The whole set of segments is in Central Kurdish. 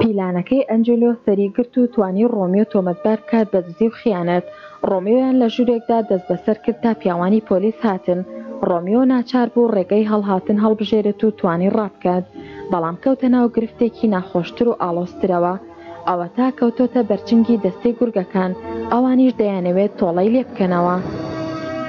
پیلانەکەی ئەنجلۆ سەری گرت و توانی ڕۆمیۆ تۆمەتبار بکات بە دزی و خیانەت. ڕۆمیۆیان لە ژورێکدا دەستبەسەر کرد تا پیاوانی پۆلیس هاتن. ڕۆمیۆ ناچار بوو ڕێگەی هەڵهاتن هەڵبژێرێت و توانی ڕابکات. بەڵام کەوتە ناو گرفتێکی ناخۆشتر و ئاڵۆزترەوە. ئەوەتا کەوتۆتە بەرچنگی دەستەی گورگەکان، ئەوانیش دەیانەوێت تۆڵەی لێبکەنەوە.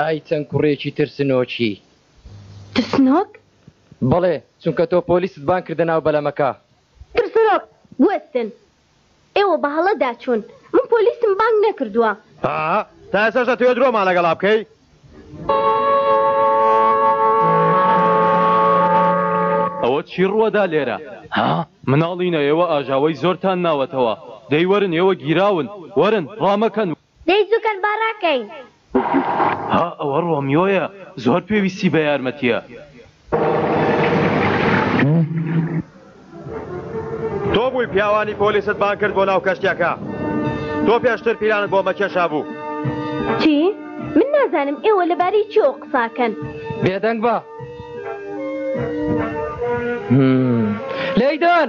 ئای چەند کوڕێکی ترسنۆکی. ترسنۆک؟ بەڵێ چونکە تۆ پۆلیست بانگ کردە ناو بەلەمەکە. ترسنۆک، بوەستن. ئێوە بە هەڵە داچوون. من پۆلیسم بانگ نەکردووە. ئا، تا ئێستاش ئەتەوێ درۆمان لەگەڵا بکەی؟ ئەوە چی ڕووەدا لێرە؟ ها؟ مناڵینە ئێوە ئاژاوەی زۆرتان ناوەتەوە. دەی وەرن ئێوە گیراون. وەرن، ڕامەکەن. دەی زوکەن با راکەین. ها ئەوە ڕۆمیۆیە زۆر پێویستی بە یارمەتیە. تۆ بووی پیاوانی پۆلیست بانگ کرد بۆ ناو کەشتیەکە تۆ پێشتر پیلانت بۆمە کێشابوو. چی؟ من نازانم ئێوە لەبارەی چیەوە قساکەن. بێدەنگ بە لەیدەن.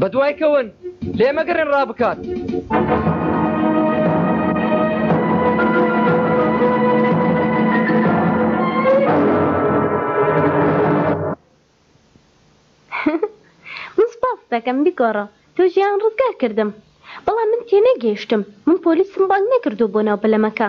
بەدوای کەون لێ مەگەڕێن ڕابکات. دەکەم بگۆڕە تۆ ژیان ڕزگار کردم بەڵام من تێ نەگەیشتم من پۆلیسم بانگ نەکردو بۆ ناو بەلەمەکە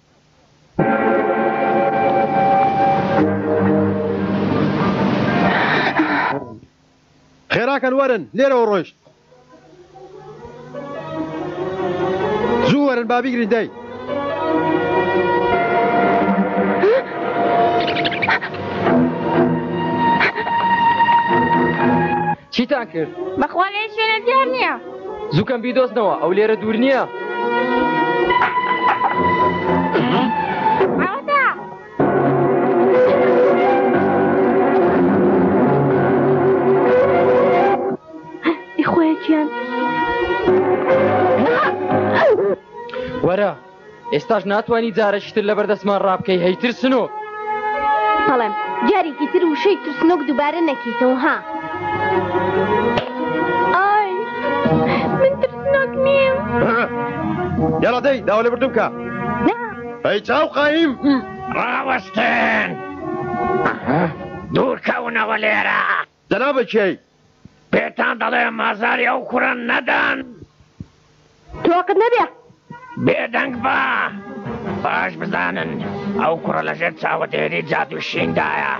خێراکەن وەرن لێرەوە ڕۆیشت زوو وەرن بابیگرین دەی چیتان کرد بەخوا لێ شوێنە دیار نییە. زوکەم بیدۆزنەوە ئەو لێرە دوور نییە. ئێستاش ناتوانی جارەکی تر لەبەر دەستمان ڕابکەی هەی ترسنۆک بەڵێم جارێکی تر وشەی ترسنۆک دووبارە نەکەیتەوە ها ئای من ترسنۆک نیم یاڕا دەی داوا لێ بردوم کە ئەی چاو قایم ڕاوەستن دوورکەونەوە لێرە جەنابە کێی پێتان دەڵێم ئازاری ئەو کوڕە نەدەن. تۆقت نەبێ. بێدەنگ بە. باش بزانن ئەو کوڕە لەژێر چاوەدێری جادوی شیندایە.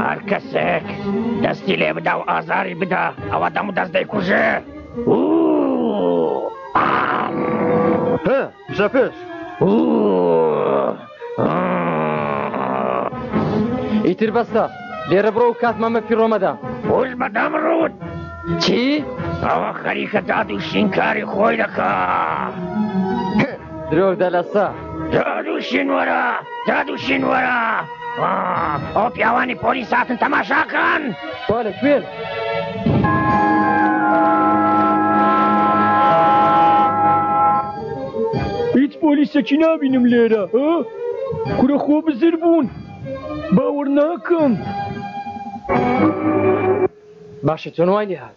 هەر کەسێک دەستی لێ بدا و ئازاری بدا ئەوە دەم و دەست دەیکوژێ. شەپێش ئیتر بەستە لێرە بڕۆ و کاتمان بە پیڕۆمەدا خۆش بەدەم ڕوت چی؟ ئەوە خەریکە داد و شینکاری خۆی دەکا درۆک دەلەسە داد و شینوەرە داد و شینوەرە ئەو پیاوانی پۆلی ساتن تەماشاکەن بۆ لە کوێن؟ هیچ پۆلیسەکی نابینم لێرە کورە خۆ بزر بوون باوەڕ ناکەم باشە چۆن وای لێ هاات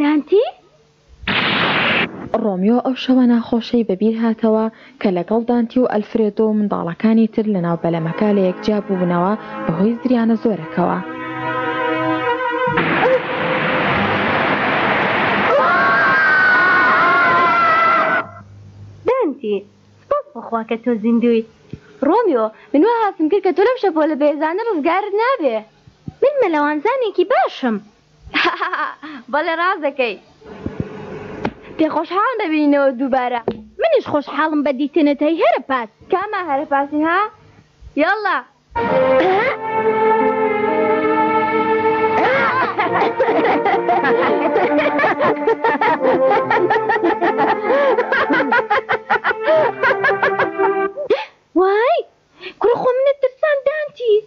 دانتی؟ ڕۆمیۆ ئەو شەوە ناخۆشەی بە بیر هاتەوە کە لەگەڵ دانتی و ئەلفرێدۆ و منداڵەکانی تر لە ناو بەلەمەکە لە یەک جیا بووبنەوە بە هۆی زریانە زۆرەکەوە. دانتی، سپاس بۆ خوا کە تۆ زیندوویت. ڕۆمیۆ، من وا هەستم کرد کە تۆ لەم شەپۆلە بێزانە ڕزگارت نابێ. من مەلەوانزانێکی باشم. هاهاها بەڵێ ڕاست دەکەی. پێ خۆشحاڵم ببینینەوە دووبارە. منیش خۆشحاڵم بە دیتنت هەی هەرە پاس. کامان هەرە پاسی ها یەڵا. وای کورە خۆ منت ترساند دانتیس.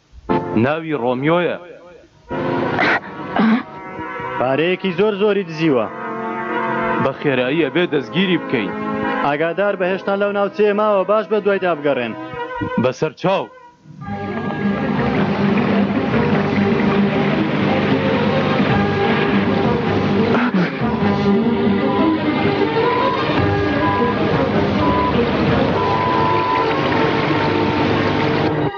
ناوی ڕۆمیۆیە. پارەیەکی زۆر زۆری دزیوە. بە خێرایی ئەبێ دەستگیری بکەین. ئاگادار بە هێشتا لەو ناوچەیە ماوە باش بە دوایدا بگەڕێن. بەسەر چاو.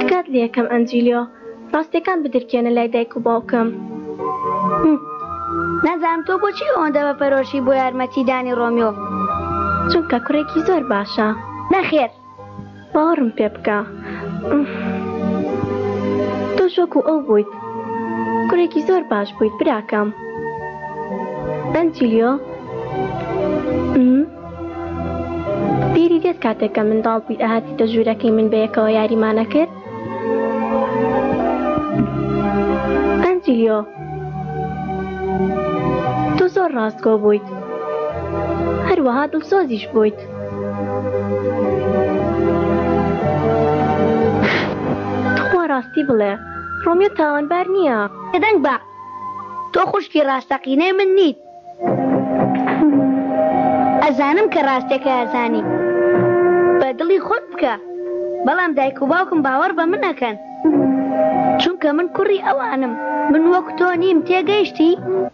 تکات لە یەکەم ئەنجیلیۆ ڕاستەکان بدرکێنە لای دایک و باوکم. نازانم تۆ بۆچی ئەوەندە بە پەرۆشی بۆ یارمەتیدانی ڕۆمیۆ؟ چونکە کوڕێکی زۆر باشە. نەخێر باوەڕم پێ بکە ئوف تۆش وەکو ئەو بوویت کوڕێکی زۆر باش بوویت براکەم ئەنجلیۆ ئوم بیری دێت کاتێک کە منداڵ بووی ئەهاتیتە ژوورەکەی من بەیەکەوە یاریمانە کرد ئەنجلیۆ تۆ زۆر ڕاستگۆ بوویت هەروەها دڵسۆزیش بوویت تخوا ڕاستی بڵێ ڕۆمیۆ تاوانبار نییە دەنگ بە تۆ خوشکی ڕاستەقینەی من نیت ئەزانم کە ڕاستەکە ئەزانی بە دڵی خۆت بکە بەڵام دایک و باوکم باوەڕ بە من ئەکەن چونکە من کوڕی ئەوانم من وەک تۆ نیم تێگەیشتی؟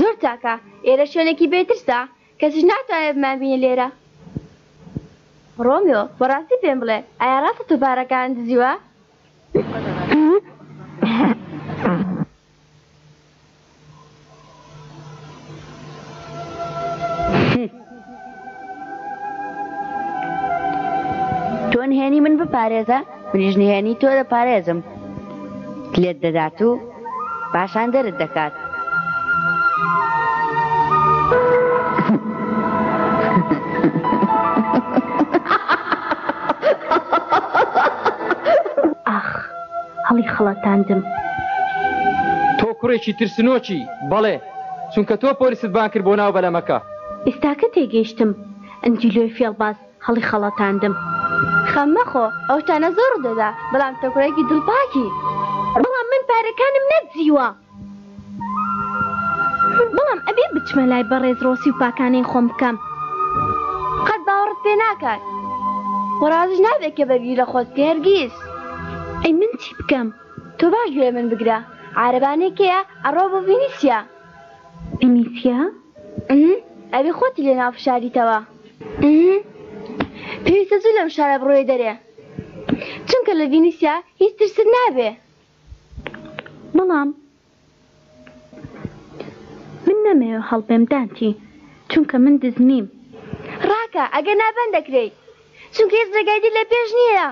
زۆر چاکە ئێرە شوێنێکی بێ ترسە کەسیش ناتوانێت بمان بینێ لێرە. ڕۆمیۆ، بەڕاستی پێم بڵێ ئایا ڕاستە تۆ پارەکانت دزیوە؟ تۆ نهێنی من بپارێزە منیش نهێنی تۆ دەپارێزم لێت دەدات و پاشان دەرت دەکات هەڵیخڵەتاندم. تۆ کوڕێکی ترسنۆکی! بەڵێ، چونکە تۆ پۆلیست بانگ کرد بۆ ناو بەلەمەکە. ئیستاکە تێگەیشتم. ئەنجیلۆی فێڵباز هەڵیخەڵەتاندم. خەم مەخۆ، ئەو شتانە زۆر ڕوودەدا، بەڵام تۆ کوڕێکی دڵپاکی. بەڵام من پارەکانم نەدزیوە. بەڵام ئەبێ بچمە لای بەڕێز ڕۆسی و پاکانەی خۆم بکەم قەت باوەڕت پێ ناکات و ڕازیش نابێت کە بەرگری لە خۆت بکەی هەرگیز ئەی من چی بکەم تۆ باش گوێ من بگرە عارەبانەی کێیە ئەڕۆ بۆ ڤینیسیا ڤینیسیا؟ ئەه ئەبێ خۆتی لێ ناوفشاریتەوە پێویستە زوو لەم شارە بڕۆیە دەرێ چونکە لە ڤینیسیا هیچ ترست نابێ بەڵام من نەمەوێ هەڵبێم دانتی چونکە من دز نیم. ڕاکە ئەگەر نا بەند دەکرێی چونکە هیچ ڕێگای دی لە پێش نییە.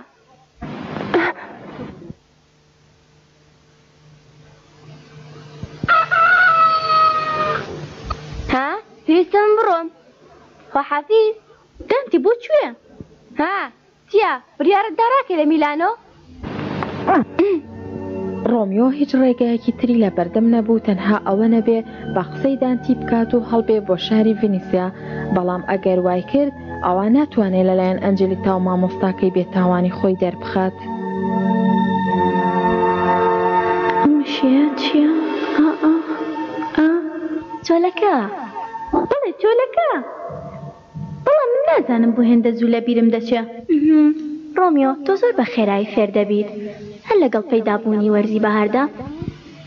ها پێویستە من بڕۆم خواحافیز. دانتی بۆ کوێ؟ ها. چیە؟ بریارت دا راکەی لە میلانۆ؟ رۆمیۆ هیچ رێگایەکی تری لە بەردەم نەبوو تەنها ئەوە نەبێ بە قسەی دانتی بکات و هەڵبێ بۆ شاری ڤینیسیا، بەڵام ئەگەر وای کرد ئەوا ناتوانێ لەلایەن ئەنجلیتا و مامۆستاکەی بێ تاوانی خۆی دەربخات. چۆلەکە، بەڵێ چۆلەکە! بەڵام من نازانم بۆ هێندە زوو لەبیرم دەچێ. ئهمم ڕۆمیۆ تۆ زۆر بە خێرایی فێر دەبیت هەر لەگەڵ پەیدا بوونی وەرزی بەهاردا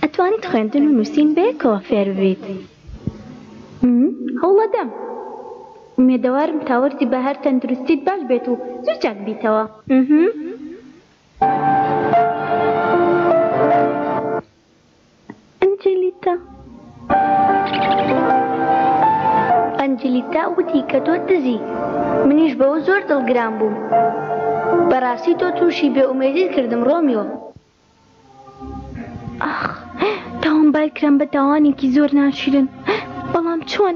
ئەتوانیت خوێندن و نووسین بەیەکەوە فێر ببیت. ئهمم هەوڵەدەم. ئومێدەوارم تا وەرزی بەهار تەندروستیت باش بێت و زوو چاک بیتەوە. ئهمم. ئەنجلیتا ئەنجلیتا وتی کە تۆ دزی منیش بەوە زۆر دڵگران بووم بەڕاستی تۆ تووشی بێ ئومێدیت کردم ڕۆمیۆ ئاخ تاوان بارکرام بە تاوانێکی زۆر ناشرن بەڵام چۆن؟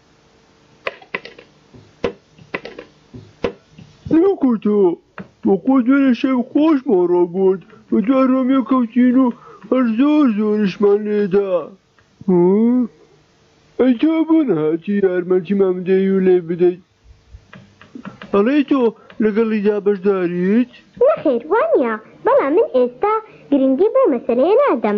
کۆتۆ بەخۆ دوێنێ شەو خۆش بۆ ڕۆبۆت بە دو ڕۆمێ کەوتین و هەر زۆر زۆرشمان لێدا ئەی تۆ بۆ نەهاتی یارمەتی مامدەی و لێ بدەیت ئەڵێ تۆ لەگەڵیدا بەشداریت؟ نەخێر وانە بەڵام من ئێستا گرنگی بۆ مەسەلەیە نادەم.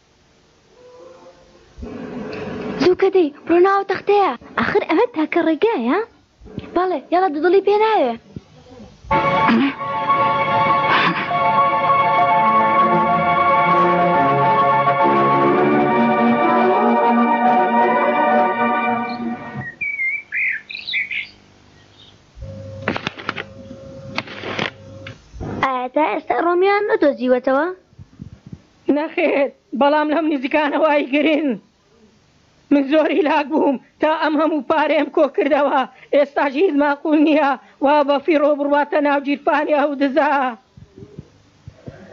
زووکە دەی بڕۆ ناو تەختەیە ئاخر ئەمە تاکە ڕێگایە بەڵێ یاڵا دودڵی پێ ناوێ ئایا تا ئێستا ڕۆمیان نەدۆزیوەتەوە؟ نەخێر بەڵام لەم نزیکانە وای گرن من زۆر هیلاک بووم تا ئەم هەموو پارەیەم کۆ کردەوە ئێستاش هیچ ماقول نیە وا بە فیڕۆ بڕواتە ناو گیرفانی ئەو دزە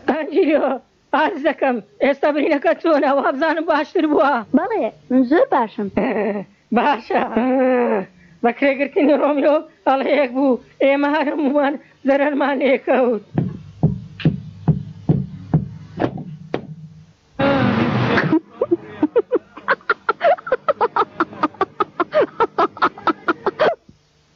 ئەنجلیۆ ئارز دەکەم ئێستا برینەکەت چۆنە وابزانم باشتر بووە. بەڵێ من زۆر باشم. باشە بەکرێگرتنی ڕۆمیۆ هەڵەیەک بوو ئێمە هەرهەموومان زەرەرمان لێکەوت.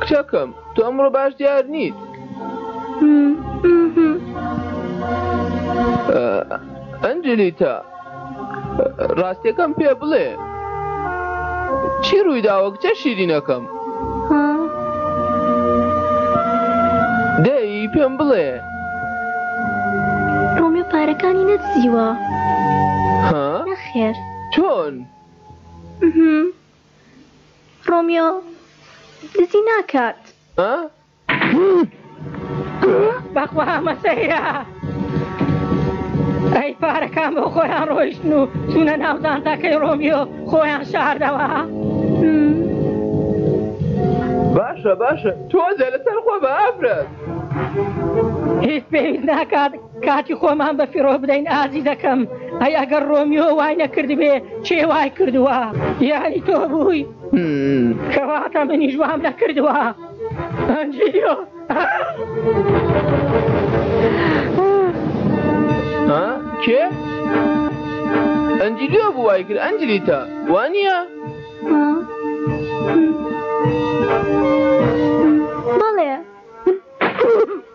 کچەکەم تۆ ئەمڕۆ باش دیار نیت ئەنجلیتا ڕاستەکەم پێ بڵێ چی ڕوویداوە کچە شیرینەکەم دەی پێم بڵێ ڕۆمێ پارەکانی نەدزیوە ها نەخێر چۆن؟ ڕۆمیۆ، دزی ناکات. بەخوا ئەمە سەیرە. ئەی پارەکان بۆ خۆیان ڕۆیشتن و چوونە ناو جانتاکەی ڕۆمیۆ خۆیان شاردەوە. باشە باشە تۆزێ لەسەر خۆ بە ئافرەت. هیچ پێویست ناکات. کاتی خۆمان بە فیڕۆ بدەین ئازیزەکەم ئەی ئەگەر ڕۆمیۆ وای نەکردبێ کێ وای کردووە یانی تۆ بووی کەواتە منیش وام نەکردووە ئەنجلیۆ کێ؟ ئەنجلیۆ بوو وای کرد ئەنجلیتا وانە؟ بەڵێ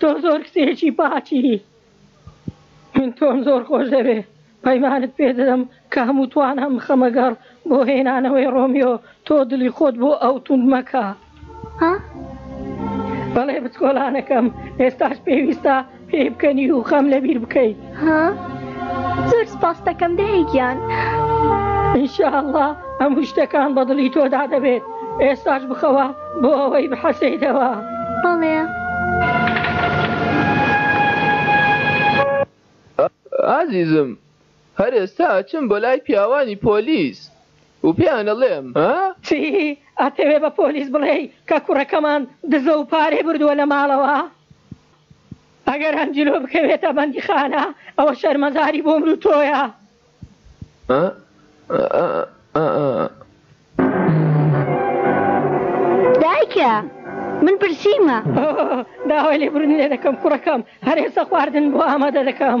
تۆ زۆر کچێکی پاکی من تۆم زۆر خۆش دەوێ پەیمانت پێ دەدەم کە هەموو توانام بخەمە گەڕ بۆ هێنانەوەی ڕۆمیۆ تۆ دڵی خۆت بۆ ئەو توند مەکە ها بەڵێ بچکۆلانەکەم ئێستاش پێویستە پێی بکەنی و خەم لەبیر بکەی. ها زۆر سپاستەکەم دایگیان ئینشاءله هەموو شتەکان بە دڵی تۆدا دەبێت ئێستاش بخەوە بۆ ئەوەی بحەسەیتەوە بەڵێ ئازیزم هەر ئێستا ئەچم بۆ لای پیاوانی پۆلیس و پێیان ئەڵێم ها؟ چی ئەتەوێ بە پۆلیس بڵێی کە کوڕەکەمان دزە و پارەی بردووە لە ماڵەوە؟ ئەگەر ئەنجلۆ بکەوێتە بەندیخانە ئەوە شەرمەزاری بۆ من و تۆیە. دایکە من برسیمە. داوای لێبوردن لێدەکەم کوڕەکەم، هەر ئێستا خواردن بۆ ئامادە دەکەم.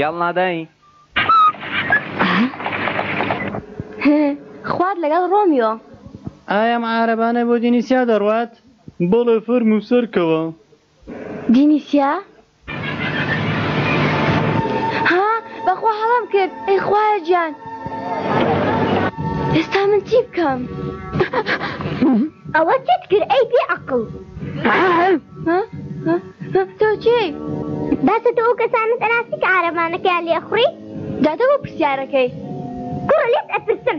یاڵڵا دایی خوات لەگەڵ ڕۆمیۆ ئایەم عارەبانە بۆ دینیسیا دەڕوات؟ بەڵێ فەرموو سەرکەوە. دینیسیا ها بەخوا هەڵم کرد ئەی خوایە گیان ئێستا من چی بکەم ئەوە چت کرد ئەی بێ عەقڵ تۆ چی باسە تۆ ئەو کەسانت ئەناسی کە عارەبانەکەیان لێ ئەخوڕی دادە بۆ پرسیارەکەی کوڕە لێت ئەپرسم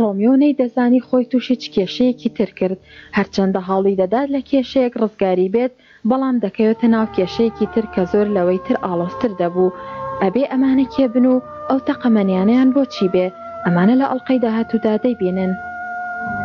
ڕۆمیۆ نەیدەزانی خۆی تووشی چ کێشەیەکی تر کرد، هەرچەندە هەوڵی دەدات لە کێشەیەک ڕزگاری بێت، بەڵام دەکەوێتە ناو کێشەیەکی تر کە زۆر لەوەی تر ئاڵۆزتر دەبوو. ئەبێ ئەمانە کێ بن و ئەو تەقەمەنیانەیان بۆ چی بێ؟ ئەمانە لە ئەڵقەی داهاتوودا دەیبینن.